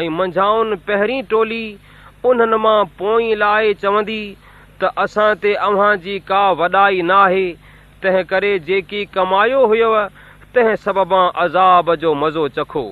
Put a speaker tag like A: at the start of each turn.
A: ۽ منجهائن پهرين ٽولي انهن مان پوءِ لاءِ چوندي ته اسان تي اوهان جي ڪا وڏائي نه آهي تنهن ڪري جيڪي ڪمايو هيو تنهن سببان عذاب جو مزو چکو.